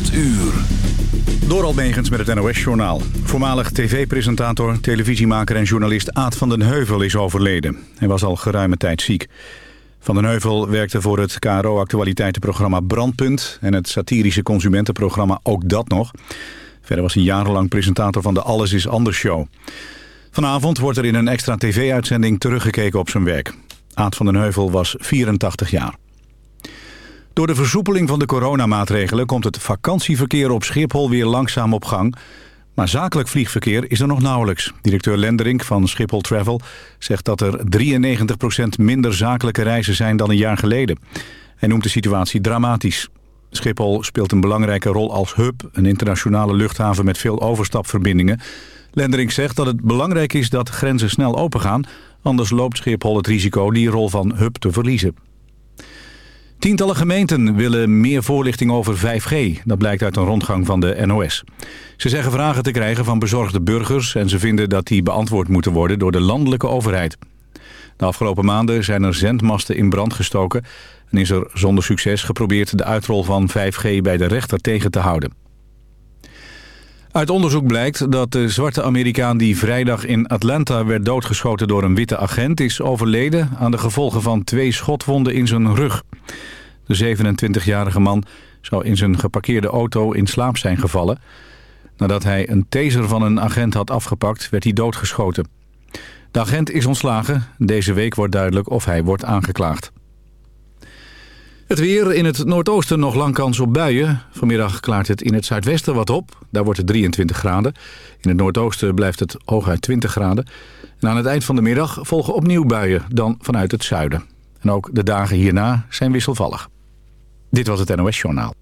8 uur. Door Almegens met het NOS-journaal. Voormalig tv-presentator, televisiemaker en journalist Aad van den Heuvel is overleden. Hij was al geruime tijd ziek. Van den Heuvel werkte voor het KRO-actualiteitenprogramma Brandpunt... en het satirische consumentenprogramma Ook Dat Nog. Verder was hij jarenlang presentator van de Alles is Anders show. Vanavond wordt er in een extra tv-uitzending teruggekeken op zijn werk. Aad van den Heuvel was 84 jaar. Door de versoepeling van de coronamaatregelen komt het vakantieverkeer op Schiphol weer langzaam op gang. Maar zakelijk vliegverkeer is er nog nauwelijks. Directeur Lenderink van Schiphol Travel zegt dat er 93% minder zakelijke reizen zijn dan een jaar geleden. Hij noemt de situatie dramatisch. Schiphol speelt een belangrijke rol als hub, een internationale luchthaven met veel overstapverbindingen. Lenderink zegt dat het belangrijk is dat grenzen snel opengaan, anders loopt Schiphol het risico die rol van hub te verliezen. Tientallen gemeenten willen meer voorlichting over 5G. Dat blijkt uit een rondgang van de NOS. Ze zeggen vragen te krijgen van bezorgde burgers... en ze vinden dat die beantwoord moeten worden door de landelijke overheid. De afgelopen maanden zijn er zendmasten in brand gestoken... en is er zonder succes geprobeerd de uitrol van 5G bij de rechter tegen te houden. Uit onderzoek blijkt dat de zwarte Amerikaan die vrijdag in Atlanta werd doodgeschoten door een witte agent is overleden aan de gevolgen van twee schotwonden in zijn rug. De 27-jarige man zou in zijn geparkeerde auto in slaap zijn gevallen. Nadat hij een taser van een agent had afgepakt werd hij doodgeschoten. De agent is ontslagen. Deze week wordt duidelijk of hij wordt aangeklaagd. Het weer in het noordoosten nog lang kans op buien. Vanmiddag klaart het in het zuidwesten wat op. Daar wordt het 23 graden. In het noordoosten blijft het hooguit 20 graden. En aan het eind van de middag volgen opnieuw buien, dan vanuit het zuiden. En ook de dagen hierna zijn wisselvallig. Dit was het NOS Journaal.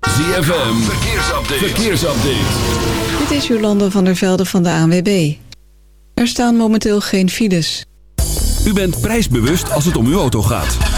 ZFM, verkeersupdate. verkeersupdate. Dit is Jolanda van der Velde van de ANWB. Er staan momenteel geen files. U bent prijsbewust als het om uw auto gaat.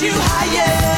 You higher.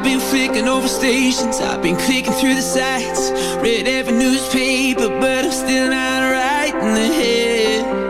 I've been flicking over stations, I've been clicking through the sites, read every newspaper, but I'm still not right in the head.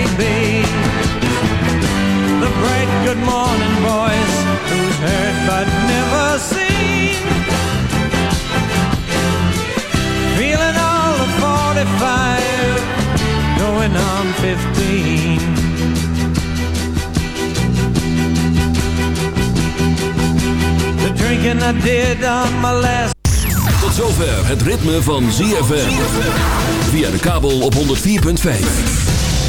Bright good morning voice, who's heard but never seen. Feeling all the 45, going on 15. The drinking I did on my last Tot zover het ritme van ZFM. Via de kabel op 104.5.